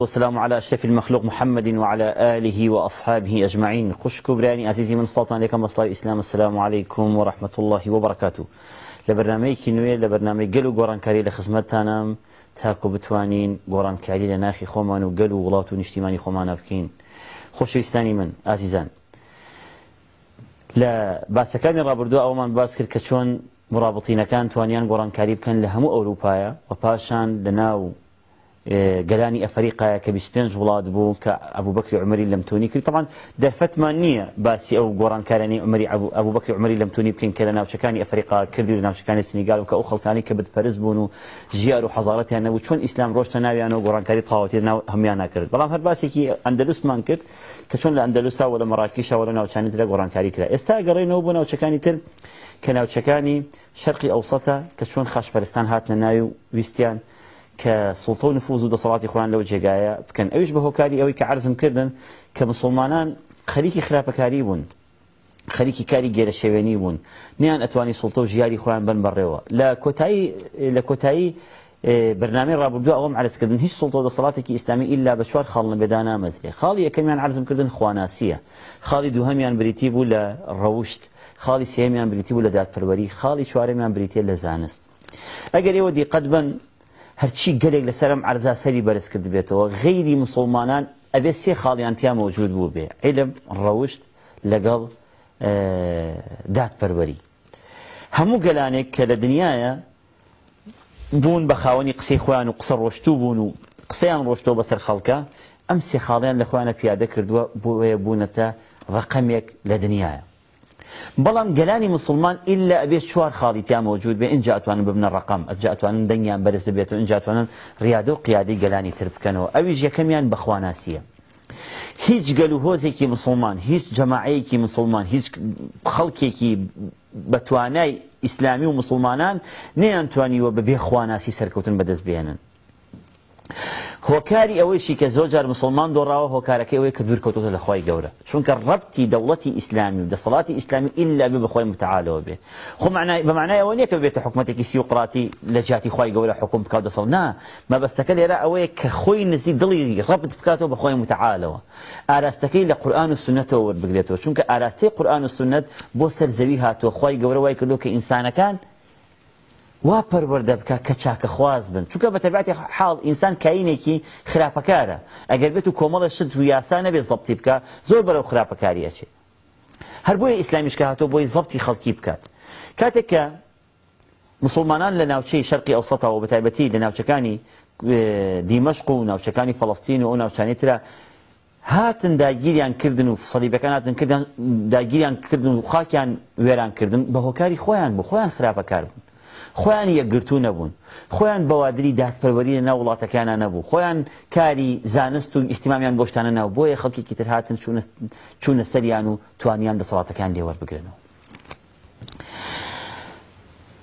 والسلام على أشرف المخلوق محمد وعلى آله وأصحابه أجمعين خش كبراني عزيزي من صلاة عليكم مصطفى الإسلام السلام عليكم ورحمة الله وبركاته لبرنامج نوێ لبرنامج قلو غوران كاري گۆڕانکاری تاكو بتوانين تاکو كاري لناخي لە ناخی خۆمان و گەل و وڵات و نیشتیمانی خۆمانە من ئازیزان لا باسەکانی ڕابردوو ئەومان باس کرد مرابطين چۆن مرابطینەکان توانیان كاري بکەن لە أوروبايا وباشان لناو گەرانی ئەفریقاە کە 25 وڵات بوو کە ئەبوو بەکری عمەری لەم تۆنی کرد تەوان دەرفەتمان نییە باسی ئەو گۆڕانکارانی عمەری ئەبوو بەکری عمەری لەم تۆنی بکەین کە لە ناوچەکانی ئەفریقا کردی لە ناوچەکانی سنیگال و کە ئەو خەڵکانی کە بتپەرز بوون و ژیار و حەزارەتیان نەبوو چۆن ئیسلام ڕۆشتە ناویانەوە گۆڕانکاری تاوەتی ناو هەمیان ناکرد بەڵام هەر باسێکی ئەندەلوسمان کرد کە چۆن لە ئەندەلوسا و لە مەراکیشە و لە ناوچانی ترە گۆڕانکاری کرا ئێستا گەڕێنەوە بۆ ناوچەکانی تر کە ناوچەکانی شەرقی ئەوسەتە کە چۆن خاشپەرستان هاتنە ناوی و ویستیان کە سڵتە و نفوز و دەسەڵاتی خۆیان لەو جێگایە بکەن ئەوش بە هۆکاری ئەوەی کە عرزم کردن کە مسلمانان خەریکی خراپەکاری بوون خەریکی کاری گێرە شێوێنی بوون نیان ئەتوانی سڵتە و ژیاری خۆیان بن بڕێەوە لە کۆتایی لە کۆتایی برنامه رابردو ئەوم عرزکردن هیچ سڵتە و دەسەڵاتێکی ئیسلامی ئللا بە چوار خاڵن بێدا نامەزرێ خاڵی یەکەمیان عرزم کردن خواناسیە خاڵی دووهمیان بریتی بوو لە ڕەوشت خاڵی سێمیان بریتی بوو لە دادپەروەری خاڵی چوارەمیان بریتە لە زانست ئەگەر ئێوە دیقەت بن هەرچی گەلێک لەسەرم ئەرزاسەری بەرز کرد بێتەوە غەیری مسلمانان ئەبێ سێ خاڵیانتیا مەوجود بوو بێ عیلم ڕەوشت لەگەڵ دادپەروەری هەموو گەلانێک کە لە دنیاە بوون بە خاوەنی قسەی خۆیان و قسە ڕۆشتوو بوون و قسەیان ڕۆشتەوە بەسەر خەڵکە ئەم سێ خاڵیان لە خوانە پیادە کردووە بۆ ئەیە بوونەتە ڕقەمێک لە دنیاە بەڵام گەلانی مسلمان ئللا ئەبێت چوار خاڵیتیان مۆجود بێ اینجا ئەتوانن ببنە ڕقم ئەجا ئەتوانن دەنگیان بەرز بێت و اینجا ئەتوانن ڕیادە و قیادی گەلانی تر بکەنەوە ئەویش یەکەمیان بەخواناسیە هیچ گەلوهۆزێکی مسلمان هیچ جەماعەیەکی مسلمان هیچ خەڵکێکی بەتوانای ئیسلامی و مسلمانان نەیانتوانیوە بە بێخواناسی سەرکەوتن بەدەست بێنن هو كاري اوي شي كزوجر مسلمان دورا هو كاركي اوي كدور كوتو الاخوي جورا چونك ربطي دولتي اسلامي ود صلاتي اسلامي الا بخوي متعال وبه خو معناه بمعنى اوني كبيت حكمتك سيوقراتي لجاتي خوي جورا حكم بكاد صلنا ما بستكلي لا اوي كخوي نسي ضلي ربت بكاتو بخوي متعال و استكيل القرآن والسنه وبقريتو چونك اراستي القرآن والسنه بو سر زوي هات وخوي جورا واي كلو إنسان كان وا پەروەەردە بکە کە چاکە خواز بن چونکە بە تەبعاتی حاڵ ئینسان کاینێکی خراپەکارە ئەگەر بێت و کۆمەڵە شت و یاسا نەبێت زەبتی بکە زۆر بەرەو خراپەکاریەچێ هەر بۆیە ئیسلامیشکە هاتۆ بۆی زەبتی خەڵکی بکات کاتێک کە مسلمانان لە ناوچەی شەرقی ئەوسەتەوە بە تایبەتی لە ناوچەکانی دیمەشق و ناوچەکانی فەڵستین و ئەو ناوچانێترا هاتن داگیریان کردن و سەلیبەکان هاتن کردن داگیریان کردن و خاکیان وێران کردن بە هۆکاری خۆیان بۆ خۆیان خراپەکار بوون خۆیان یەکگرتو نەبوون خۆیان بەوادری دادپەروەری لە ناو وڵاتەکانە نەبوو خۆیان کاری زانست و ئیحتیمامیان بۆشتانە ناو بۆیە خەڵکیکی تر هاتن چوونە سەریان و توانیان دەسەڵاتەکان لێوەربگرنەوە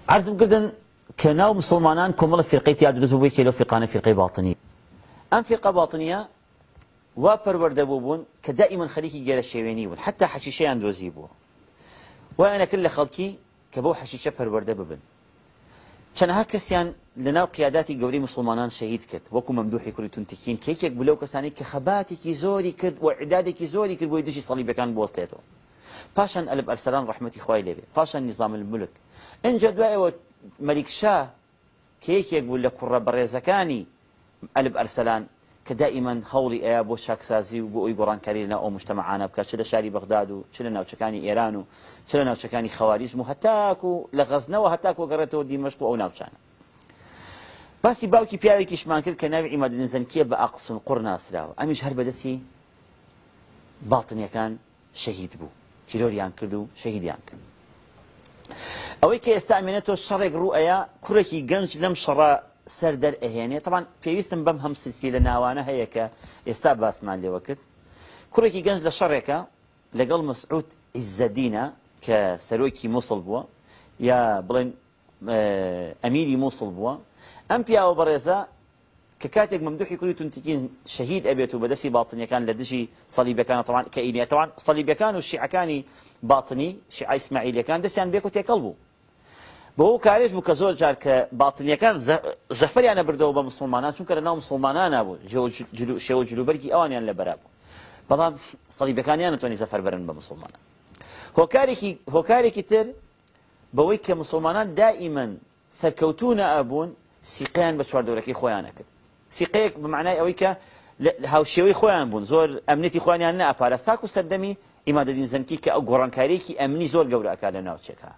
عرزم کردن کە ناو مسلمانان کۆمەڵە فرقیت یا دروست بووی کێلو فقانە فرقی باڵتنی ئەم فرقا باڵتنیە وا پەروەردەبوو بوون کە دائیمەن خەریکی گەرە شێوێنی بوون حتا حەشیشەیان دۆزی بووە وایەنەکرد لە خەڵکی کە بەو حەشیشە پەروەردە ببن چەنەها کسیان لناو قیاداتی گەوری مسلمانان شهید کرد وەکو مەمدوحی که یک کێکێک بلەو که خباتی خەباتێکی زوری کرد و عدادێکی زوری کرد بۆی کان بوسته تو پاشان ئەلب ارسلان رحمتی خی لێبێ پاشان نظام الملک و دوایەوە مەریکشا کێکێک بوو لە کوڕە بەڕێزەکانی ئەلب ارسلان کە دائیمەن هەوڵی ئەیە بۆ چاکسازی و بۆ ئەوی گۆڕانکاری لەناو ئەو مشتتەمەعانە بکە چ لە شاری بەغداد و چ لە ناوچەکانی ئێران و چ لە ناوچەکانی خەواریزم و هەتاکو لە غەزنەوە هەتاکو گەڕێتەوە دیمەشت و ئەو ناوچانە باسی باوکی پیاوێکیشمان کرد کە ناوی ئیمادنزەنکیە بە ئاقسم قڕ ناسراوە ئەمیش هەر بەدەستی باڵتنیەکان شەهید بوو تیرۆریان کرد و شەهیدیان کرد ئەوەی کە ئێستا ئامێنێتەوە شەڕێک ڕوو ئەیە کوڕێکی گەنج لەم شەڕە سەر دەرئهێنێت تەوان پێویستم بەم هەم سسی لە ناوانە هەیە کە ئێستا باسمان لێوە کرد کوڕێکی گەنج لە شەڕێکە لەگەڵ مەسعود ئیزەدینە کە سەرۆکی مووسڵ بووە یا بڵێن ئەمیری مووسڵ بووە ئەم پیاوە بەڕێزە کە کاتێک مەمدوحی کوری تونتیکین شەهید ئەبێت و بەدەستی باڵتنیەکان لە دژی سەلیبەکان تەوان کە ئینێتەوان سەلیبەکان و شیعەکانی باڵتنی شیعیسماعیلەکان دەستیان بێک و تێکەڵ بوو بۆ ئەو کارێش بوو کە زۆر جار کە باتنیەکان زەفەریانە بردەوە بە مسلمانان چونکە لە ناو مسلمانان نبوو شێوە جلوبەرگی ئەوانیان لە بەرا بوو بەڵام سەڵیبەکانیان نتوانانی زەفەر بەرن بە مسلمانان هۆکارێکی هۆکارێکی تر بەوەی کە مسلمانان دائیمەن سەرکەوتونە ئەبوون سیقیان بە چواردەورەکەی خۆیانە کرد سیقەیەک بمعنای ئەوەی کە هاوشێوەی خۆیان بوون زۆر ئەمنێتی خۆیانیان نەپارەستاک و سەردەمی ئیمادەدین زەمکی کە ئەو گۆڕانکاریێکی ئەمنی زۆر گەورەکە لە ناوچێکە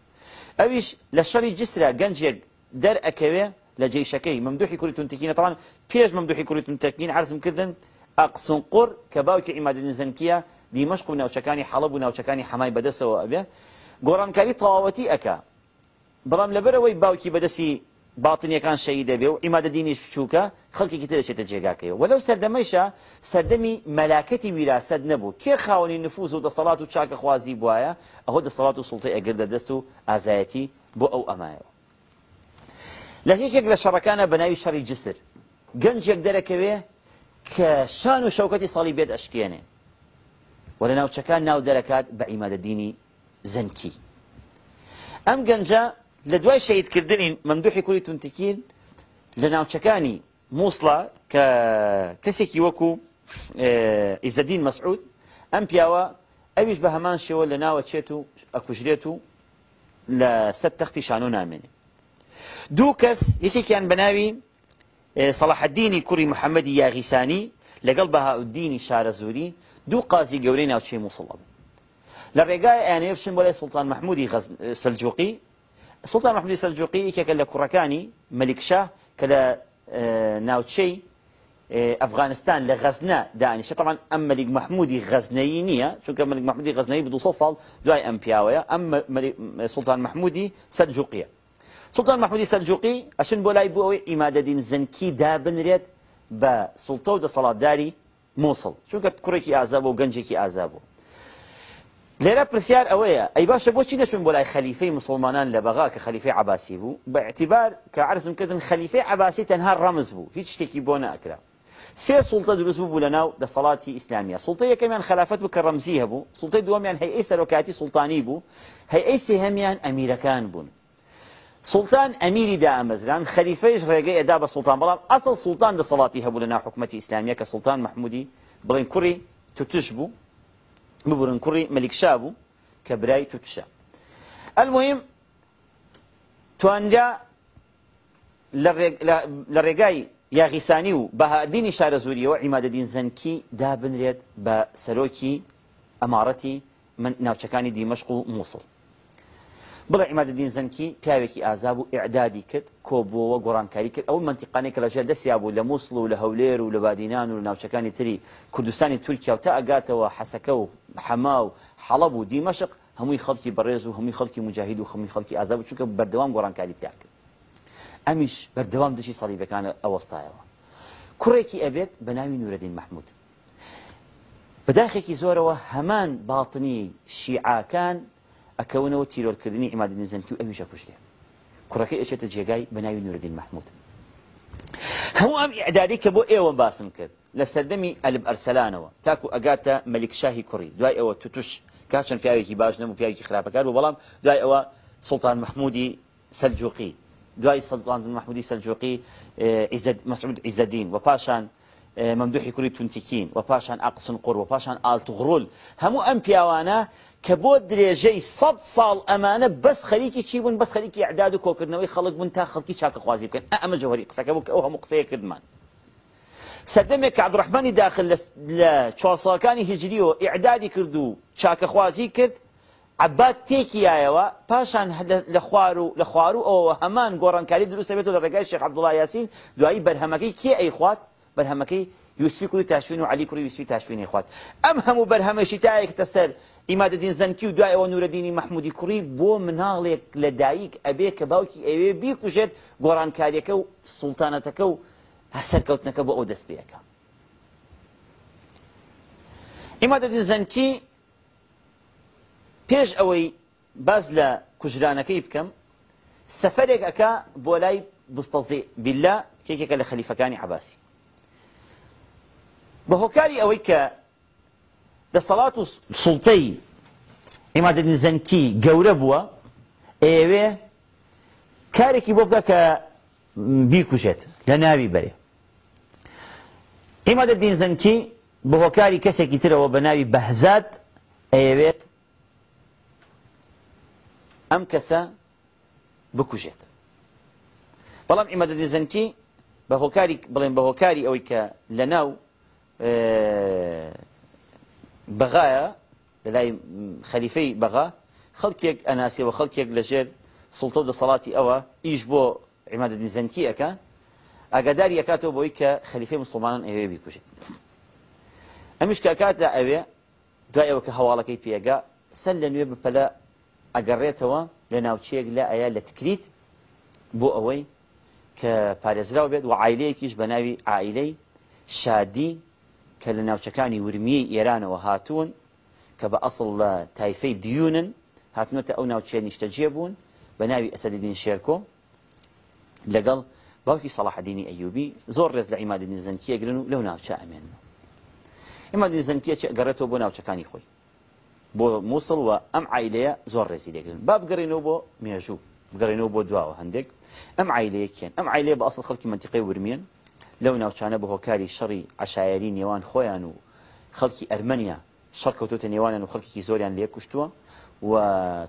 ئەویش لە شەڕی جسرە گەنجێک دەر ئەکەوێ لە جێشەکەی مەمدوحی کوریتون تکینە تاوان پێش مەمدوحی کوریتون تەکین عرزم کردن ئەقسون قڕ کە باوکی ئیمادین زەنکیە دیمەشق و ناوچەکانی حەڵب و ناوچەکانی حەمای بەدەسەوە ئەبێ گۆڕانکاری تەواوەتی ئەکا بەڵام لەبەرەوەی باوکی بەدەسی باتنیەکان شەی دەبێ و ئیمادە دینیش بچووکە خەڵکیکی ترەچێتە جێگاکەیە وەلەو سەردەمەیشە سەردەمی مەلاکەتی ویراست نەبوو کێ خاوەنی نفوز و دەسەڵات و چاکە خوازی بواە ئەهۆ دەسەڵات و سڵتی ئەگردە دەست و ئازایەتی بۆ ئەو ئەمایەوە لە یەکێک لە شەڕەکانە بەناوی شەڕی جسر گەنجێک دەرەکەوێ کە شان و شەوکەتی ساڵی بێت ئەشکێنێ وەرە ناوچەکان ناو دەرەکات بە ئیمادە دینی زەنکی ئەم گەنجە لدواي الشهيد كردني ممدوحي كلي تنتكين لناو تشكاني موصلة كسيكي وكو آه، إز الدين مسعود أم بياوا أبيش بهمان شو لناو تشيتو أكوجريتو لست تختي شانو نامني دو يكي كان بناوي آه، صلاح الدين كوري محمد يا غيساني لقلب بها الدين شار الزوري دو قاضي قولين أو شيء مصلب لرجاء يعني يفشن بولي سلطان محمودي غز سلجوقي سلطان مەحمدی السلجوقي یەکێکە لە کوڕەکانی مەلیکشا کە لە ناوچەی ئەفغانستان لە غەزنە دانیشە تەوان ئەم مەلیک مەحمودی غەزنەی نییە چونکە مەلیک مەحمودی غەزنەی بە 200 ساڵ دوای ئەم پیاوەیە ئەم سلطان محمود سەرجوقیە سڵتان مەحمودی سەرجوقی ئەشن بۆ لای بۆ ئەوەی ئیمادەدین زنکی دابنرێت بە سڵتە و دەسەڵاتداری مۆسڵ چونکە کوڕێکی ئازا لێرە پرسیار ئەوەیە ئەی باشە بۆچی نەچون بۆ لای خەلیفەی مسلمانان لە بەغا کە خەلیفەی عباسی بوو بەعتیبار کە عرزم کردن خەلیفەی عباسی تەنها ڕەمز بوو هیچ شتێکی بۆ ناکرا سێ سوڵتە دروست بوو لە ناو دەسەڵاتی ئیسلامیە سوڵتە یەکەمیان بو سلطه کە ڕەمزی هەبوو سوڵتەی دووەمیان هەیەی بو سوڵتانی بوو هەیەی سێهەمیان ئەمیرەکان بوون سلطان ئەمیری دامەزران خەریفەیش ڕێگەی ئەدا بە سلطان بەڵام اصل سلطان دەسەڵاتی هەبوو لە ناو حکوومەتی ئیسلامیە کە سلطان مححمودی بڵێن کوڕی توتش بوو ببورن کوڕی مەلیکشا بوو کە برای تووتشە ئەلمهم توانجا لە ڕێگای یاغیسانی و بەهادینی شارە زوریەوە عیمادەدین زەنکی دابنرێت بە سەرۆکی ئەمارەتی ناوچەکانی دیمەشق و مووسڵ بڵێ ئیمادە دینزەنکی پیاوێکی ئازاب و ئعدادی کرد کۆبووەوە گۆڕانکاری کرد ئەو منتیقانێک کە لەژێر دەستیا بوو لە مووسڵ و لە هەولێر و لە بادینان و لە ناوچەکانی تری کوردستانی تورکیا و تا ئەگاتەوە حەسەکە و حەما و حەڵە بوو دیمەشق هەمووی خەڵکی بەڕێز و هەمووی خەڵکی مجاهید و هەمووی خەڵکی ئازاب چووکە بەردەوام گۆڕانکاری تیا کرد ئەمیش بەردەوام دشی سەڵیبەکانە ئەوەستایەوە کوڕێکی ئەبێت بە ناوی نورەدین مححمود بەداخێکی زۆرەوە هەمان باڵتنی شیعاکان و ئەکەونەوە تیرۆرکردنی ئیمادی نزمکی و ئەویشە کوشتێ کوڕەکە ئەچێتە جێگای بەناوی نوردین مححمود هەموو ام ئعدادی کە بۆ ئێوە باسم کرد لە الب ارسلانو ئەرسلانەوە تاکو ئەگاتە مەلیکشاهی کوڕی دوای ئەوە توتوش کاچن پیاوێکی باش نەم و پیاوێکی خراپەکار و بەڵام دوای ئەوە سلطان مححمودی سەلجوقی دوای سلطان محمودی سلجوقی عزت مسعود عزدین و پاشان مەمدوحی کوری تونتیکین و پاشان ئەقسن قڕ و پاشان ئالتوغڕۆل هەموو ئەم پیاوانە کە بۆ درێژەی سەد ساڵ ئەمانە بەس خەریکی چی بوون بەس خەریکی ئەعداد و کۆکردنەوەی خەڵک بوون تا خەڵکی چاکەخوازی بکەن ئەمە جوهری قسەکە بوو کە ئەو هەموو قسەیە کردمان. سەردەمێک کە عبدڕحمانی داخل لە چواسەکانی هجریەوە ئیعدادی کرد و چاکەخوازی کرد عبات تێکیایەوە پاشان لە خوار و لە خوار و ئەوە هەمان گۆڕانکاری دروست بێت و لە ڕێگای شێخ عبدوڵای یاسین دوایی بەرهەمەکەی کێ ئەیخوات بەرهەمەکەی یوسفی کوی تاشوین و علی کوری یوسفی تاشوینی خوات ئەم هەموو بەرهەمەشی تایەکتە سەر ئیمادەدین زەنکی و دوایەوە نورەدینی مەحمودی کوڕی بۆ مناڵێک لە دایک ئەبێ کە باوکی ئەوێ بیکوژێت گۆڕانکاریەکە و سوڵتانەتەکە و سەرکەوتنەکە بۆ ئەو دەست پێەکە ئیمادەدین زەنکی پێش ئەوەی باز لە کوژرانەکەی بکەم سەفەرێک ئەکا بۆ لای بستەزی بیلا کێکێکە لە خەلیفەکانی عباسی بە هۆکاری ئەوەی کە دەسەڵات و سڵتەی ئێمادەدین زەنکی گەورە بووە ئێوێ کارێکی بۆ بکە کە بیکوژێت لە ناوی بەرێ ئێمادەدین زەنکی بە هۆکاری کەسێکی ترەوە بە ناوی بەهزات ئەیەوێت ئەم کەسە بکوژێت بەڵام ئێمەدەدی زەنکی بە هۆکاری بڵێن بە هۆکاری ئەوەی کە لە ناو بەغایە لە لای خەلیفەی بەغا خەڵکێک ئەناسیەوە خەڵکێک لەژێر سڵتە دە سەڵاتی ئەوە ئیش بۆ عیمادەدین زەنکی ئەەکە ئاگاداری ئەکاتەوە بۆی کە خەلیفەی مسلمانان ئەوێ بیکوژێت ئەمیش کاکاتدا ئەوێ دوایەوە کە هەواڵەکەی پێگا سەر لە نوێ بپەلە ئەگەڕێتەوە لە ناوچەیەک لە ئایا لە تکریت بۆ ئەوەی کە پارێزراو بێت و عیلەیەکیش بە ناوی عیلەی شادی کە لە ناوچەکانی ورمی ئێرانەوە هاتوون کە بە ئەسڵ لە تایفەی دیونن هاتنەتە ئەو ناوچێ نیشتەجێ بوون بە ناوی ئەسەدیدین شێرکۆ لەگەڵ باوکی سەلاحدینی ئەیوبی زۆر ڕێز لە ئیمادنی زەنکیە گرن و لەو ناوچە ئەمێن ئمادنی زەنکیە گەڕێتەوە بۆ ناوچەکانی خۆی بۆ مووسڵ و ئەم عیلەیە زۆر ڕێزی لێگرن با بگەڕێنەوە بۆ مێژوو بگەڕێنەوە بۆ دواوە هەندێک ئەم عیلەیەکێن ئەم عیلەیە بە ئەسڵ خەڵکی منتیقی ورمێن لەو ناوچانە بە هۆکاری شەڕی عشاعری نێوان خۆیان و خەڵکی ئەرمەنیا شەڕکەوتوتە نێوانن و خەڵکی زۆریان لێ کوشتووە و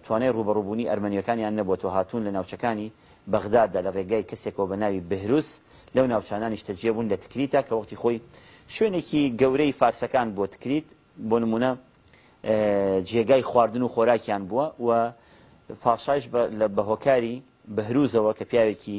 توانای ڕوبەڕووبوونی ئەرمەنیەکانیان نەبووەوە هاتوون لە ناوچەکانی بەغدادا لە ڕێگای کەسێکەوە بە ناوی بهروس لەو ناوچانانیش تەجیێبوون لە تکریتا کە وەختی خۆی شوێنێکی گەورەی فارسەکان بۆ تکریت بۆ نمونە جێگای خواردن و خۆراکیان بووە و پاشایش بە هۆکاری بەهروزەوە کە پیاوێکی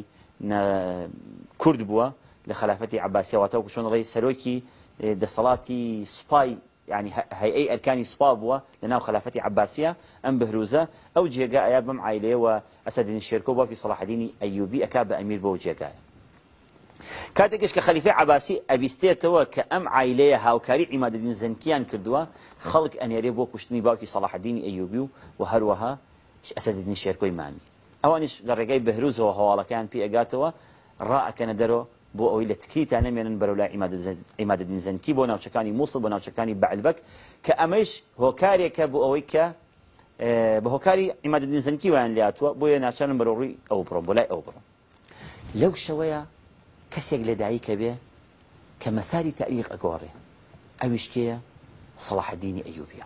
کورد بووە لخلافتي عباسية وتوك شون رئيس سلوكي إيه، ده صلاتي سباي يعني أي أركاني سباب و لنا خلافتي عباسية أم بهروزة أو جيغا أياب بم عائلة وأسد الشركو باكي صلاح الدين أيوبي أكاب أمير بو جيغا كاتكش كخليفة عباسي أبيستيتوا كأم عائلة هاوكاري عماد الدين زنكيان كردوا خلق أن يريبو كشتني باكي صلاح الدين أيوبي وهروها أسد الدين الشركو إمامي أوانش لرقاي بهروزة وهوالا كان بي أقاتوا رأى كان درو بو او الى تكيت انا من برولا اماده اماده الدين زن كي بونا وشكاني موصل بونا وشكاني بعلبك كامش هوكاري كبو اويكا بهوكاري اماده الدين زن كي وان لياتوا بو انا شان بروري او برو بلا او برو لو شويا كسيغ لدعي كبي كمساري تاليق اقوري اوش كي صلاح الدين ايوبيا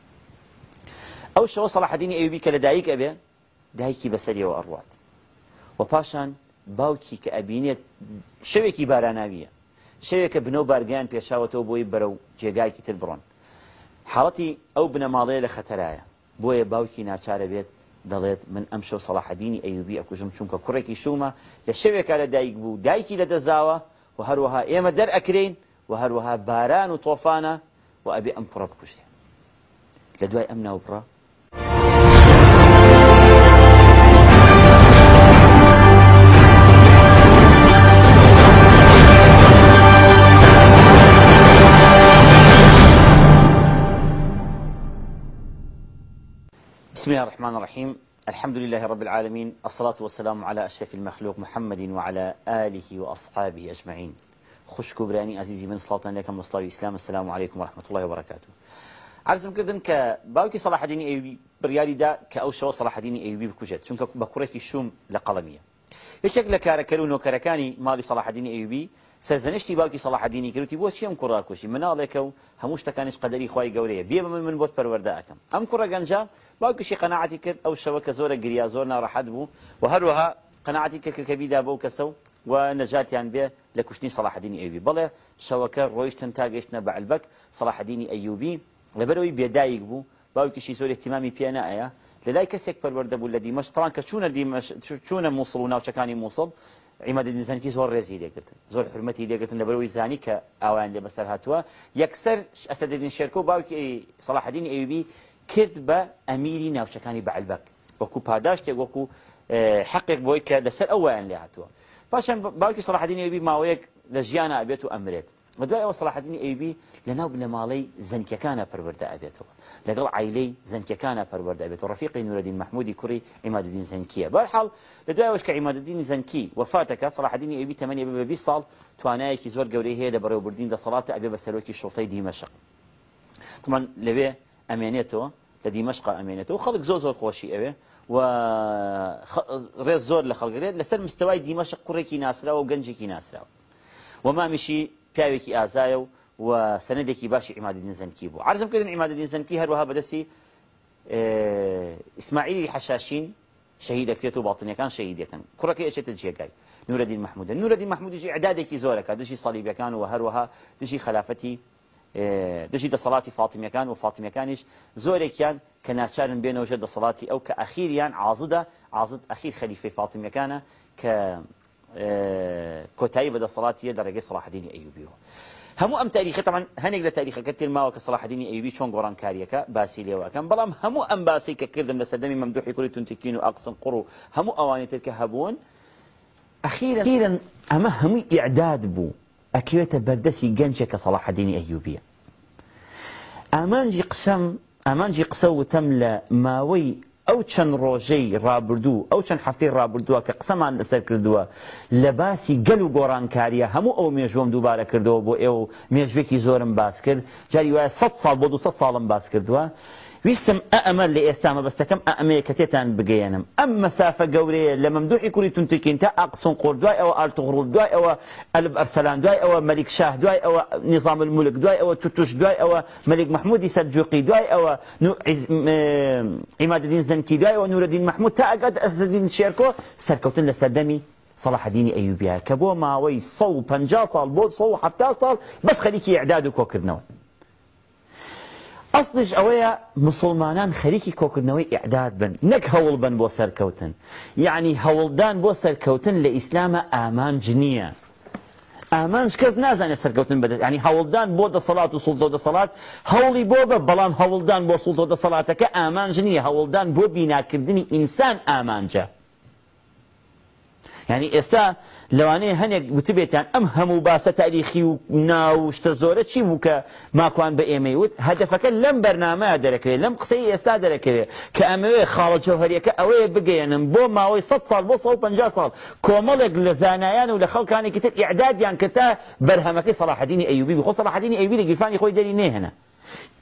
او شو صلاح الدين ايوبيا كلدعيك ابي دايكي بسري واروات وباشان باوکی کە ئەبینێت شەوێکی باراناویە شەوێکە بنەو بارگیان پێچاوەتەوە بۆی بەرە و جێگایکی تر بڕۆن حڵەتی ئەو بنەماڵەیە لە خەتەرایە بۆیە باوکی ناچارە بێت دەڵێت من ئەم شەو سەڵاحدینی ئەیوبی ئەکوژم چونکە کوڕێکی شومە لە شەوێکا لە دایک بوو دایکی لە دەزاوە و هەروەها ئێمە دەرئەکرین و هەروەها باران و تۆفانە و ئەبێ ئەم کوڕە بکوشتێ لە دوای ئەم ناوپڕە بسم الله الرحمن الرحيم الحمد لله رب العالمين الصلاة والسلام على أشرف المخلوق محمد وعلى آله وأصحابه أجمعين خوش كبراني عزيزي من صلاة لكم وصلاة الإسلام السلام عليكم ورحمة الله وبركاته عرضم كردن کە صلاح سەلاحدینی أيوبي بريالي دا كأوشو صلاح سەلاحدینی ئەوی بکوژێت چونکە بە الشوم شوم لە كاركلون وكاركاني لە صلاح و نۆکەرەکانی سەرزنشتی باوکی صلاح دینی کرد کردی بۆ چیم کوڕا کوشی مناڵێکە کو هەموو تکانش قدری خوای جوریه بیام من من بۆت پەروەەردەکەم ئەم کوڕە گەنج باوکشی قناعتی کرد او شەوە کە زۆرە گریا زۆر ناڕەحەت بو و هر وها قناعتی که کل کبیده بو کسو و و نەجاتیان بێ لە کوشتنی سەلاحدینی ئەوبی بەڵێ شەوەکە ڕۆیشتن تا گەشتنە بە ئەلبەک سەلاحدینی ئەیوبی لەبەرەوەی بێدایک زور اهتمامی پی نآیا پێناایە لەلای کەسێک پەروەەردەبوو مش طبعا تاان کە مش چوونە موصل و ناوچەکانی موصل عیمەدەدیزانکی زۆر ڕێزی لێگرتن زۆر حرمەتی لێگرتن لە بەرەوەی زانی کە ئاوایان لێ بەسەر هاتووە یەکسەر ئەسەدەدین شێرکە و باوکی سەلاحدین ئەوبی کرد بە ئەمیری ناوچەکانی بەعلبەک وەکو پاداشتێک وەکو حەقێک بۆی کە لەسەر ئەویان لێ هاتووە پاشان باوکی سەلاحدین ئەوبی ماوەیەک لە ژیانە ئەبێت و ئەمرێت مدوای بە دوای ئەوە سلاحدنی ئەیبی لە ناو بنەماڵەی زەنکەکانە پەروەەردە ئەبێتەوە لەگەڵ عیلەی زەنکەکانە پەروەەردە ئەبێت رفیق نور نورەدین محمودی کری عماد کوڕی ئیماددین زەنکیە بەرحاڵ لە که کە ئیماددینی زەنکی وفاتەکە سلاحدنی ئەیبی تەمەنی بە 20 ساڵ توانایەکی زۆر گەورەی هەیە لە بەڕێوەبردین دە سەڵاتە ئەبێ بە سەرۆکی شڵتەی دیمەشق تمان لەوێ ئەمێنێتەوە لە دیمەشق ئەمێنێتەوە خەڵک زۆ زور خۆشی ابی و رز زور زۆر لە لسر مستوای دیمشق دیمەشق کی ناسرا و کی گەنجێکی ناسراوە وەمامیشی پیاوێکی ازایو و سندی کی باشی عماد زنکی بو عرضم کدن عماد دینزەنکی هەروەها بەدەستی اه، ئیسماعیلی حەشاشین شەهید دەکرێت نور الدین محمود نور الدین محمود نورەدی محمودە کی محمودیجی عدادێکی زۆرەکە صلیب سەلیبەکان و خلافتی دشی خلافەتی اه، دژی دەسەڵاتی فاتمیەکان و فاتمیەکانیش زۆرێکیان کە ناچارن او دەسەڵاتی اخیر یان عازده عازد اخیر ئەخیر خەلیفەی فاتمیەکانە کە كتيبة آه، صلاة يدر صلاح الدين أيوبي همو أم تاريخ طبعا هنيك تاريخ كتير ما وك صلاح الدين أيوبي شون قران كاريكا باسيليا وكان بلام همو أم باسيك كرد من سدم ممدوح يقول تنتكين وأقصن قرو همو أواني تلك هبون أخيرا أخيرا أما هم إعداد بو أكيوتا بردسي جنشك صلاح الدين أيوبي أمانجي قسم أمانجي قسو تملا ماوي ئەو چەند ڕۆژەی ڕابردوو ئەو چەند هەفتەی ڕابردووە کە قسەمان لەسەر کردووە لە باسی گەل و گۆڕانکاریە هەموو ئەو مێژوەم دووبارە کردەوە بۆ ئێوە مێژوێکی زۆرم باس کرد جاری وایە سە ساڵ بۆ دو سە ساڵم باس کردووە ویستم ئەمە لإسلام بس كم ئەمەیە کە تێتان بگەێنم ئەم مەسافە گەورەیە لە مەمدوعی کوری تونتکین تا ئاقسن قۆر دوای آل ئالتوغڕول دوای أو ئەلب أرسلان دوای أو مەلیک شاه دوای أو نظام الملک دوای أو توتوش دوای ئەوە مەلیک مححمودی سەرجوقی دوای آه، عماد عیماددین زەنکی دوای نور الدين محمود تا ئەگات ئەزدین شێرکۆ سەرکەوتن لە سەردەمی صلاح الدين أيوبيا كبو ما وي صو 50 صال بود صو حتى بس خليكي إعداد نو. ئەسڵش ئەوەیە مسلمانان خەریکی کۆکردنەوەی ئعداد بن نەک هەوڵ بن بۆ سەرکەوتن یعنی هەوڵدان بۆ سەرکەوتن لە ئیسلامە ئامانج نییە ئامانج کەس نازانێت سەرکەوتن بدەێت ینی هەوڵدان بۆ دەسەڵات و سوڵتۆ دەسەڵات هەوڵی بۆ بە بەڵام هەوڵدان بۆ سوڵتۆ دەسەڵاتەکە ئامانج نییە هەوڵدان بۆ بیناکردنی ئینسان ئامانجە ینی ئێستا لەوانەیە هەنێک وتبێتیان ئەم هەموو باسە تاریخی و ناوشتە زۆرە چی بوو کە ماکوان بە ئێمەیوت هەدفەکە لەم بەرنامە دەرەکەوێت لەم قسەی ئێستا دەرەکەوێت کە ئەمەوێ خاڵە جوهریەکە ئەوەیە بگەێنم بۆ ماوەی 100 سال بۆ 150 سال کۆمەڵێک لە زانایان و لە خەڵکانێکی تر ئعدادیان کە تا بەرهەمەکەی سەلاحدینی ئەیوبی بخۆ سەلاحدینی ئەیوبی لە گیرفانی خۆی دەری نێهێنە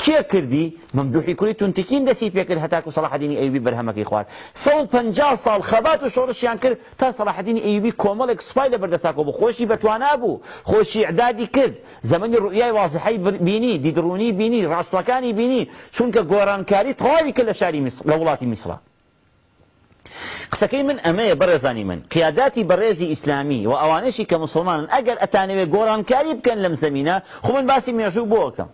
کێ کردی ممدوحی کوری تونتکین دەسی پێکرد هەتاکو سەلاحدینی ئەیوبی بەرهەمەکەی خوارد 150 ساڵ خەبات و شۆڕشیان کرد تا سەلاحدینی ئەیوبی کۆمەڵێک سوپای لە بەردەساکۆ بوو خۆشی بەتوانە بوو خۆشی ئەعدادی کرد زەمەنی ڕوئای وازحی بینی دیدرونی بینی ڕاستەکانی بینی چونکە گۆرانکاری تەواوی کرد لە شاری لە وڵاتی میسرە قسەکەی من ئەمەیە بەڕێزانی من قیاداتی بەڕێزی ئیسلامی و ئەوانشی کە مسلمانن ئەگەر ئەتانەوێ گۆرانکاری بکەن لەم زمینە خو من باسی مێژوو بۆکەم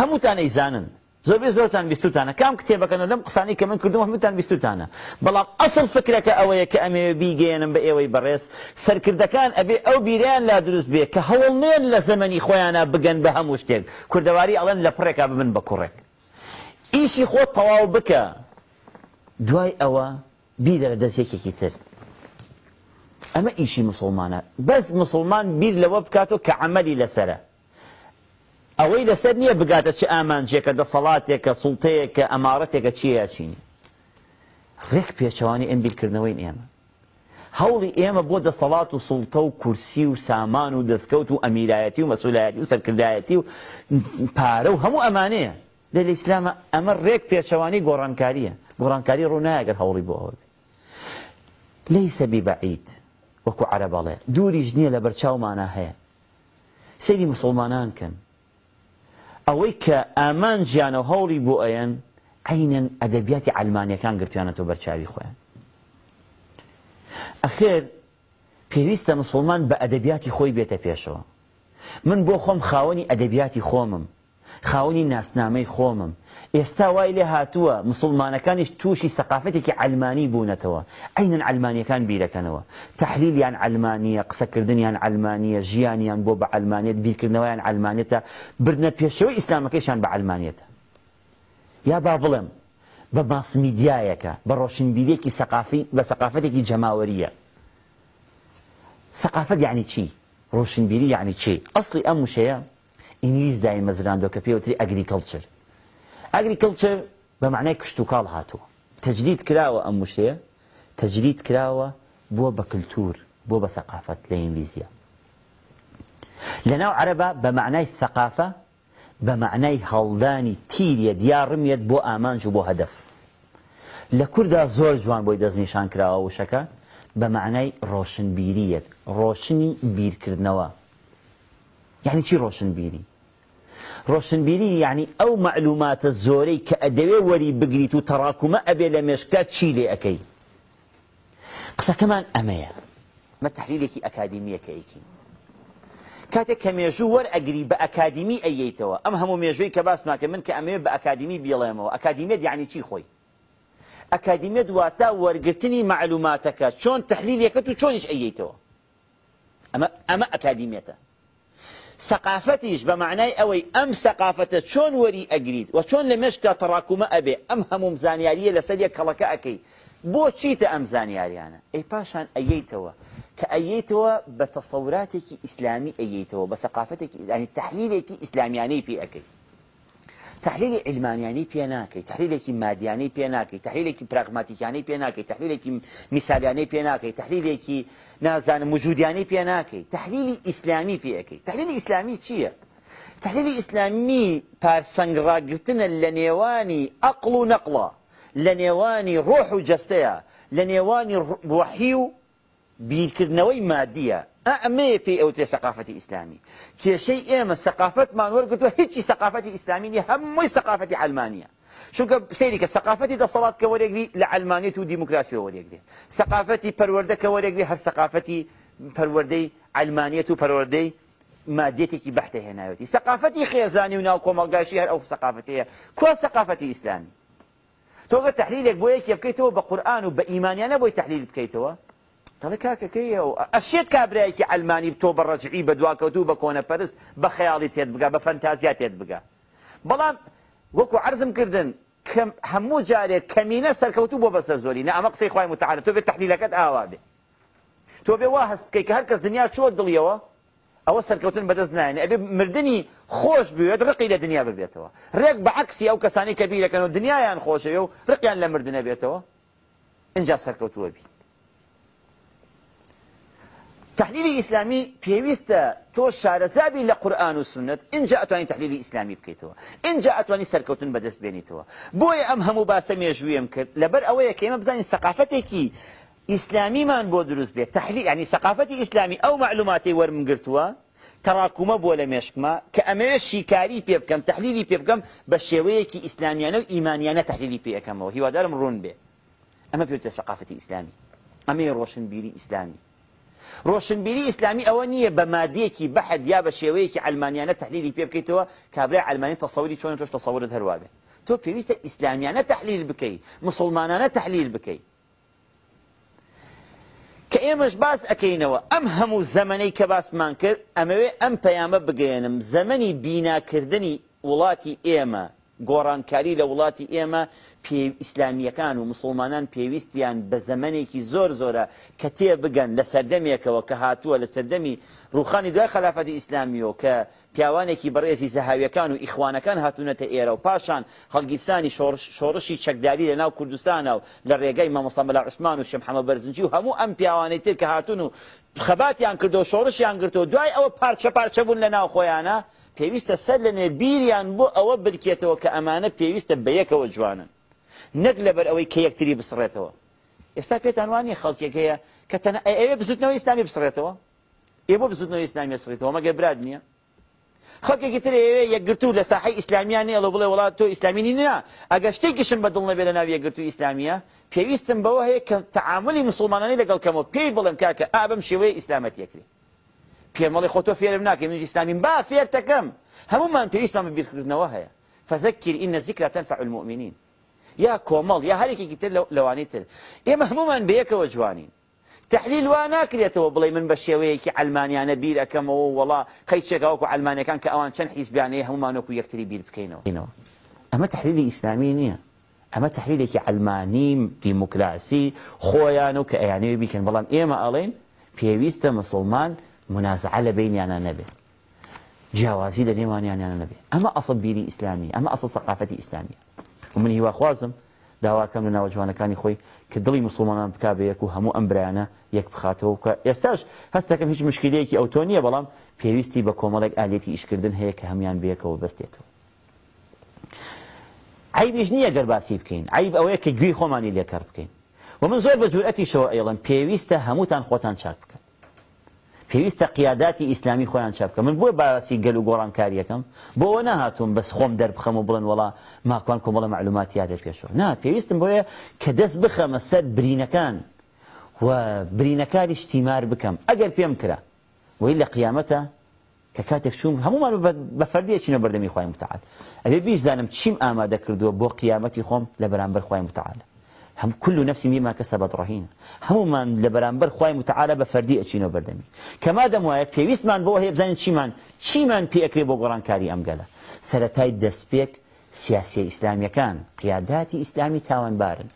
هەمووتان ئەیزانن زۆربێ زۆرتان بیستوتانە کام کتێبەکەن لەم قسانی کە من کردو هەمووتان بیستوتانە بەڵام ئەسڵ فکرەکە ئەوەیە کە ئەمێ بیگەێنم بە ئێوەی بەڕێز سەرکردەکان ئەبێ ئەو بیریان لا دروست بێ کە هەوڵنێن لە زەمەنی خۆیانە بگەن بە هەموو شتێک کوردەواری ئەڵەن لە پڕێکا بمن بە کوڕێک ئیشی خۆت تەواو بکە دوای ئەوە بیدەرە دەستێکێکی تر ئەمە ئیشی مسلمانە بەس مسلمان بیر لەوە بکاتەوە کە عملی لەسرە ئەوەی لەسەر نییە بگاتە چه ئامانجێکە دەسەڵاتێکە سڵتەیەکە ئەمارەتێکە چیە چینی ڕێک پێچەوانی ئەمبیرکردنەوەی ئێمە هەوڵی ئێمە بۆ دەسەڵات و سڵتە و کورسی و سامان و دەستکەوت و ئەمیرایەتی و مەسولایەتی و سەرکردایەتی و پارە و هەموو ئەمانەیە لە لە ئیسلامە ئەمە ڕێک پێچەوانی گۆڕانکاریە گۆڕانکاری ڕووناگەر هەوڵی بۆ ئەوە لەیسە بیبعید وەکو عەرە بەڵێ دووریش نییە لە بەرچاومانە هەیە سەیری مسلمانان کەن ئەوەی کە ئامان ژیانە هەوڵی بۆ ئەیەن عینەن ئەدەبیاتی ئەلمانیەکان گرتوانەتەوە بەرچاوی خۆیان ئەخێر پێویستە مسلمان بە ئەدەبیاتی خۆی بێتە پێشەوە من بۆ خۆم خاوەنی ئەدەبیاتی خۆمم خاونی ناسنامەی خۆمم ئێستا وای لێ هاتووە مسلمانەکانیش تووشی سەقافەتێکی ئەلمانی بوونەتەوە ئەینەن ئەلمانیەکان بیرەکەنەوە تحلیلیان ئەلمانیە قسەکردنیان ئەلمانیە ژیانیان بۆ بە ئەلمانێت بیرکردنەوەیان ئەلمانێتە برنە پێشەوەی ئیسلامەکەیشان بە ئەلمانێتە یا با بڵێم بە ماسمیدیایەکە بە ڕۆشنبیرێکی بە سەقافەتێکی جەماوەریە سەقافەت یعنی چی ڕۆشنبیری یعنی چی ئەسلی ئەم وشەیە ئینگلیس دای مەزراندۆ کە پێوتری ئەگریکەڵچر ئەگریکەڵچر بە معنای کشت و کاڵ هاتووە تەجدید کراوە ئەم مشتەیە تەجدید کراوە بووە بە کللتور بۆ بە سەقافەت لە ئینگلیزیە لەناو عەرەبا بە معنای سەقافە بە معنای هەڵدانی تیریە دیارڕمیت بۆ ئامانج و بۆ هەدەف لە کووردا زۆر جوان بۆی دەستنیشان کراوە وشەکە بە معنای ڕۆشنبیریەت ڕۆشنی بیرکردنەوە یعنی چی ڕۆشنبیری ڕۆشنبیری یعنی ئەو معلوماتە زۆرەی کە ئەدەوێ وەری بگریت و تەڕاکومە ئەبێ لە مێشکە چی لێ ئەەکەی قسەکەمان ئەمەیە مە تحلیلێکی ئەکادمیەکەیکی کاتێک کە مێژوو وەرئەگری بە ئەکادمی ئەیەیتەوە ئەم هەموو مێژووی کە باس ناکە من کە ئەمەوێ بە ئەکادمی بیڵێمەوە ئەکادمیت یعنی چی خۆی ئەکادیمە دواتە وەرگرتنی معلوماتەکە چۆن تحلیلەکەت و چۆنیش ئەیەیتەوە ئەمە ئەمە ئەکادیمێتە ثقافتیش به معنای اوی ام ثقافت چون وری اگرید و چون لمشت تراکم ام هم زانياليه لسد کلاکه اکی بو چی ته ام زانیاریانه ای پاشان ایتو ک ایتو بتصوراتک اسلامی ایتو بثقافتک یعنی تحلیلک اسلامیانی فی اکی تحلیل علمانیانی يعني پێ ناکەی تحلیلێکی مادیانەی پێ ناکەی پی ناکی پێ کی تحلیلێکی میسالیانەی پێ ناکەی تحلیلێکی نازانم وجودیانەی پێ ناکەی تحلیلی ئیسلامی پێەکەی تحلیلی ئیسلامی چییە؟ تحلیلی ئیسلامی پارسەنگڕاگرتنە لە نێوانی ئەقل و نەقڵە لە نێوانی و جستەیە لە نێوانی و بيكرنوي مادية أعمى في أوتي ثقافة إسلامي كي شيء إما ثقافة ما قلت له هيك ثقافة إسلامية هم ثقافة علمانية شو قب سيرك ثقافة دا صلاة كوريك لي لعلمانية وديمقراطية كوريك لي ثقافة بروردة كوريك لي هر ثقافة بروردي علمانية وبروردي مادية كي بحته هنا يوتي ثقافة خيزاني وناو كومالجاشي هر أو ثقافة هي كل ثقافة إسلامي تقول تحليلك بويك يبكيتوا بقرآن وبإيمان يا نبوي تحليل بكيتوا دەڵێ کاکەکەیەوە ئەشێت کابرایەکی ئەلمانی تۆ بە ڕەجعی بە دواکەوتو بە کۆنە پەرست بە خەیاڵی تێت بگا بە فەنتازیا تێت بگا بەڵام وەکو عرزم کردن هەموو جارێک کەمینە سەرکەوتو بۆ بەسەر زۆری نە ئەمە قسەی خخوای متعاالە تۆ بێت تحلیلەکەت ئاوا بێ تۆ بێ وا هەست بکەی کە هەرکەس دنیا چوە دڵیەوە ئەوە سەرکەوتن بەدەست نایێن ئەبێ مردنی خۆش بوێت ڕقی لە دنیا ببێتەوە ڕێک بە عکسی ئەو کەسانی کەبیرەکەن و دنیایان خۆشەوە و ڕقیان لە مردە بێتەوە اینجا سەرکەوتووە بی تحلیلی ئیسلامی پێویستە تۆ شارەزابی لە قورآن و سنت اینجا ئەتوانی تحلیلی ئیسلامی بکەیتەوە اینجا ئەتوانی سەرکەوتن بەدەست بێنیتەوە بۆیە ئەم هەموو باسە مێژویم کرد لەبەر ئەوەیە کەمە بزانین سەقافەتێکی ئیسلامیمان بۆ دروست بێت تحلیل ینی سەقافەتی ئیسلامی ئەو معلوماتی وەرمگرتووە تەراکومە بۆ لە مێشکمە کە ئەمەیە شیکاری پێ بکەم تحلیلی پێ بکەم بە شێوەیەکی ئیسلامیانە و ئیمانیانە تحلیلی پێەکەمەوە هیوادارم ڕوون بێ ئەمە پێوتە سەقافەتی ئیسلامی ئەمەی ڕۆشنبیری ئیسلامی ڕۆشنبیری ئیسلامی ئەوە نییە بە مادیەکی بەحد یا بە شێوەیەکی ئەلمانیانە تحلیلی پێ بکەیتەوە کابرای ئەلمانی تەسەوری چۆن تۆش تەسەورت هەروە بێ تۆ پێویستە ئیسلامیانە تحلیل بکەی مسلمانانە تحلیل بکەی کە ئێمەش باس ئەەکەینەوە ئەم هەموو زەمەەی کە باسمان کرد ئەمەوێ ئەم پەیامە بگەێنم زەمەنی بیناکردنی وڵاتی ئێمە گۆڕانکاری لە وڵاتی ئێمە ئیسلامیەکان و مسلمانان پێویستیان بە زەمنێکی زۆر زۆرە کە تێ بگەن لە سەردەمێکەوە کە هاتووە لە سەردەمی ڕوخانی دوای خلافەتی ئیسلامیەوە کە پیاوانێکی بەڕێزی زەهاویەکان و ئیخوانەکان هاتوونەتە ئێرە و پاشان هەڵگیرسانی شۆڕشی چەکداری لە ناو کوردستانە و لە ڕێگەی مەمەسەمەلا عوسمان و شەمحەمە بەرزنجی و هەموو ئەم پیاوانەی تر کە هاتون و خەباتیان کردو شۆڕشیان گرتو دوای ئەوە پارچە پارچە بوون لە ناو خۆیانە پێویستە سەر لە نێبیریان بۆ ئەوە بلکێتەوە کە ئەمانە پێویستە بە یەکەوە جوانن نەک لەبەر ئەوەی کە یەکتری بسڕێتەوە ئێستا پێتان وانی خەڵکێکەیە کە تەنە ئەوێ بزودنەوەی ئیسلامی بسڕێتەوە ئێ بۆ بزودنەوەی ئیسلامی بسڕێتەوە مەگە براد نییە خەڵکێکی تر ئێوێ یەکگرتو لە ساحی ئیسلامیان ئەڵە بڵێ وڵات تۆ ئیسلامینی نە ئەگە شتێکیشم بەدڵ نەبێ لە ناو یەکگرتو ئیسلامیە پێویستم بەوە هەیە کە تەعاملی مسلمانانی لەگەڵکەمەوە پێی بڵێم کاکە ئابم شێوەیە ئیسلامەتیەکری پێمەڵی خۆ تۆ فێرم ناکەی من ئیسلامین با فێرتەکەم هەمومان پێویستمان بە بیرکردنەوە هەیە فەزەکر ئینە زیکرە تنفع المؤمنین یا کۆمەڵ یا هەرێکی تر لەوانەی تر ئێمە هەمومان بەیەکەوە جوانین تحليل واناكريت وبلي من كي بشويك انا نبيره كما والله خيشكاوك علمانيا كان كاوان شن حس بيانيه هما نوك يكتري بير بكينو اما تحليل اسلامي نيا اما تحليل علماني ديمقراسي خويانو كيعني بكين بلان ايما الين بيويست مسلمان منازع على بيني يعني انا نبي جوازي دنيواني انا نبي اما اصبيري اسلامي اما اصل ثقافتي اسلامي ومن هو خوازم داواکەم لە ناوە جوانەکانی خۆی کە دڵی مسلمانان بک بەیەک و هەموو ئەم برانە یەک بخاتەوە کە ئێستاش هەستەکەم هیچ مشکلەیەکی ئەوتۆ نییە بەڵام پێویستی بە کۆمەڵێک ئالێتی ئیشکردن هەیە کە هەمان بەیەکەوە بەستێتەوە عیبیش نییە گەرباسی بکەین عیب ئەوەیە کە گوێی خۆمانی لێکار بکەین و من زۆر بە جورەتی شەوە ئێڵم پێویستە هەمووتان خۆتان چاک بکە پێویستە قیاداتی ئیسلامی خۆیان چاپکە من بۆی باسی گەل و گۆڕانکاریەکەم بۆەوە نهاتوم بەس خۆم دەربخەم و بڵن وڵا ماکوان کۆمەڵە معلوماتی یادە پێشەوە نا پێویستم بۆیە کە دەست بخەمە سەر برینەکان و برینەکانیش تیمار بکەم ئەگەر پێم کرا وی لە قیامەتە کە کاتێک چوم هەمومان بە فەردیە چینە بەردەمی خۆی متعال ئەبێ بیش زانم چیم ئامادە کردووە بۆ قیامەتی خۆم لە بەرامبەر خۆی متعالە هەم كل نفس بما كسبت رهينه هەمومان لە بەرامبەر خوای متعاە بە فەردی ئەچینەوە بەردەمی کەما دەموایە پێویستمان بۆ هەیە بزانین چیمان چیمان پێکرێ بۆ گۆڕانکاری ئەمگەلە سەتای دەستپێک سیاسی ئیسلامیەکان قیاداتی ئیسلامی تاوانبارن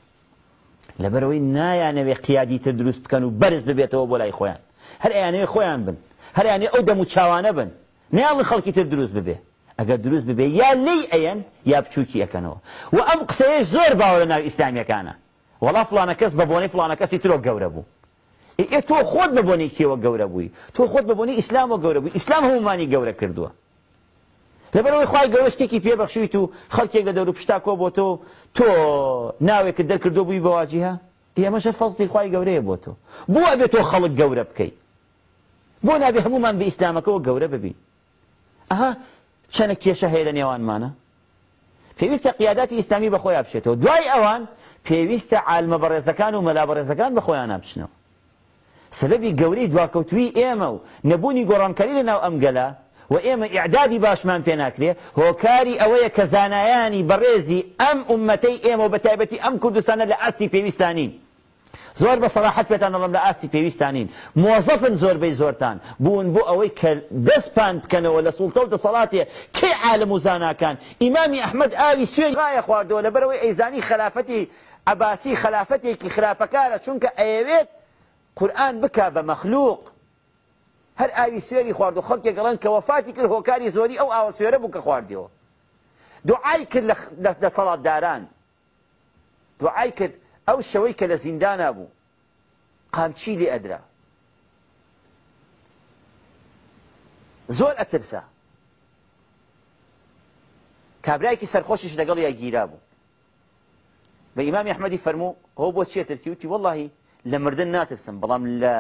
لەبەرەوەی نایانەوێ قیادی تر دروست بکەن و بەرز ببێتەوە بۆ لای خۆیان هەر ئەیانەوێ خۆیان بن هەر یانێ ئەو دەم و چاوانە بن نیاڵی خەڵکی تر دروست ببێ ئەگەر دروست ببێ یا لی ئەیەن یا بچووکی ئەەکەنەوە و ئەم قسەیە زۆر باوە لە ناو ئیسلامیەکانە وڵا فلانە کەس بە بۆنی فلانە کەسی ترۆ گەورە بوو ئێ تۆ خۆت بە بۆنی کێوە گەورە بووی تۆ خۆت بە بۆنی ئیسلامەوە گەورە بووی ئیسلام هەمومانی گەورە کردووە لەبەرەوەی خخوای گەورە شتێکی پێبەخشیت و خەڵکێک لە دەور پشتا کۆ بۆ تۆ تۆ ناوێکت دەرکردو بووی بەواجیها ئێمەشە فەڵستی خخوای گەورەیە بۆ تۆ بووە بێت تۆ خەڵک گەورە بکەیت بۆ نابێ هەمومان بە ئیسلامەکەەوە گەورە ببین ئەها چەنە کێشە هەیە لە نێوانمانە پێویستە قیاداتی ئیسلامی بەخۆی بشێتەوە دوای ئەوان پێویستە عالمە بەڕێزەکان و مەلا بەڕێزەکان بە خۆیان نابچنەوە سببی گەوری دواکەوتوی ئێمە و نەبوونی گۆڕانکەری لەناو ئەمگەلا و ئێمە ئعدادی باشمان پێ ناکرێ هۆکاری ئەوەیە کە زانایانی بەڕێزی ئەم ئومەتەی ئێمە و بەتایبەتی ئەم کوردستانە لە ئاستی پێویستانین زۆر بە سەلاحەت پێتان دەڵم لە ئاستی پێویستانین مۆزەفن زۆربەی زۆرتان بوون بۆ ئەوەی کە دەستپان بکەنەوە لە سوڵتە و دەسەڵاتێ کێ عالم و زاناکان ئیمامی ئەحمد ئاوی سوێن ڕایە خواردەوە لەبەرەوەی ئەیزانی خلافەتی عباسی خلافەتێکی خراپەکارە چونکە ئەیەوێت قورآن بکا بە مەخلوق هەر ئاوی سوێری خوارد و خەڵکێک گەڵەن کە وەفاتی کرد هۆکاری زۆری ئەو ئاوە سوێرە بوو کە خواردیەوە دوعای کرد لە سەڵاتداران دوعای کرد ئەو شەوەی کە لە زیندانا بوو قامچی لێ ئەدرا زۆر ئەترسا کابرایکی سەرخۆشیش لەگەڵ یا گیرا بوو بە ئیمامی ئەحمەدی فەرموو هەو بۆ چیە ترسیوتی واللهی لە مردن ناترسم بەڵام لە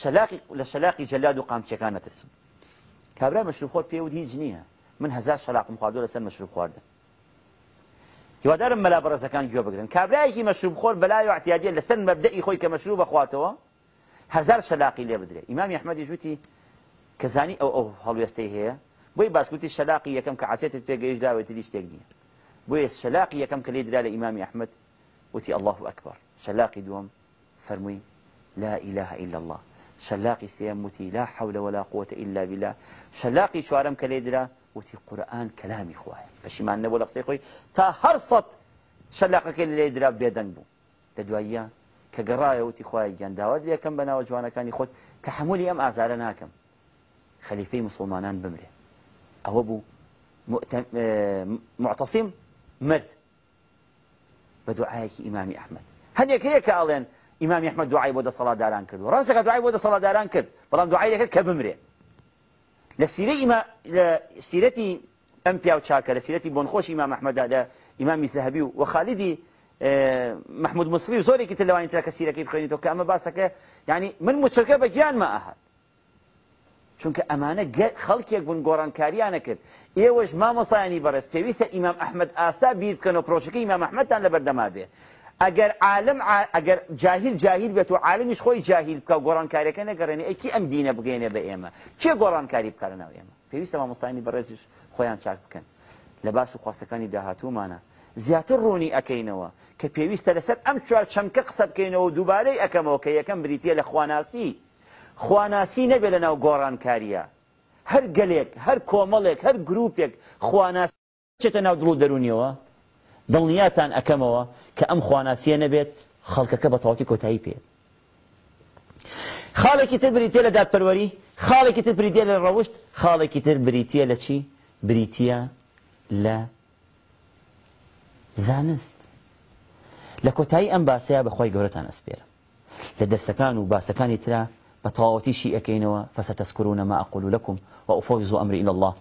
شلاقی لە شلاقی جەلاد و قامچەکان نەترسم کابرا مەشروب خۆت پێ ود هیچ نییە من هزار شلاقم خواردو لەسەر مەشروب خواردن هیوادارم مەلا بەڕزەکان گوێ بگرن کابراایکی مەشروب خۆر بەلای و احتیادیە لەسەر مەبدەی خۆی کە مەشروب بەخواتەوە هزار شلاقی لێ بدرێت ئیمامی ئەحمەدی جوتی کەزانی ئەو ئەو هەڵوێستەی هەیە بۆی باسکوتی شلاقی یەکەم کە عسێتت پێگەیش داوێتی شتێک نییە بوي سەلاقی كم كلي دلالة درا أحمد وتي الله أكبر سلاقي دوم فرمي لا إله إلا الله سلاقي سيموتي لا حول ولا قوة إلا بالله سلاقي شوارم كلي دلالة وتي قرآن كلامي خويا خوایە ما نەبوو لە قسەی خۆی تا هەر سەد سەلاقەکە لێ درا بێدەنگ بوو لە دواییە کە گەڕایە وتی خخوای گەنداوت یەکەم بەناوە جوانەکانی خۆت کە هەمووی ئەم مسلمانان بمري أو أبو آه، معتصم مد بدعاية إمام أحمد هل كي يك إمام أحمد دعاية بودا صلاة داران كرد ورأسك دعاية بودا صلاة داران كرد فلان دعاية لك كبمري لسيرة إمام لسيرة أمبيا وشاكر لسيرة بنخوش إمام أحمد هذا إمام الزهبي وخالدي آه، محمود مصري وزوري كتلوان انت لك سيرة كيف خليني توك أما باسك يعني من مشركة بجان ما أهل چونکە ئەمانە خەڵکێک بوون گۆڕانکاریانە کرد ئێوەش مامۆسایانی بەڕست پێویستە ئیمام ئەحمد ئاسا بیر بکەن و پرۆژەکە ئیمام ئەحمەدتان لە بەردەما بێ ئەگەر عالم ئەگەر جاهیل جاهیل بێت و عالمیش خۆی جاهیل بکە گۆڕانکاریەکە نەگەڕێنێ ئەکی ئەم دینە بگەینە بە ئێمە چێ گۆڕانکاری بکارەناو ئێمە پێویستە مامۆسایانی بەڕێزیش خۆیان چاک بکەن لە باس و خواستەکانی داهاتوومانە زیاتر ڕوونی ئەەکەینەوە کە پێویستە لەسەر ئەم چوار چەمکە قسە بکەینەوە دووبارەی ئەەکەمەوە کە یەکەم بریتە لە خواناسی خواناسی نەبێت لە ناو گۆڕانکاریە هەر گەلێک هەر کۆمەڵێک هەر گرروپێک خواناسی چێتە ناو دڵ و دەرونیەوە دڵنیاتان ئەەکەمەوە کە ئەم خواناسیە نەبێت خەڵکەکە بە تاواتی کۆتایی پێێت خاڵێکی تر بریتە لە دادپەروەری خاڵێکی تر بریتە لە ڕەوشت خاڵێکی تر بریتە لە چی بریتە لە زانست لە کۆتایی ئەم باسەیە بەخوای گەورەتان ئەسپێرە لە دەرسەکان و باسەکانی ترە فتراوتي شيء كينوا فستذكرون ما أقول لكم وأفوز أمري إلى الله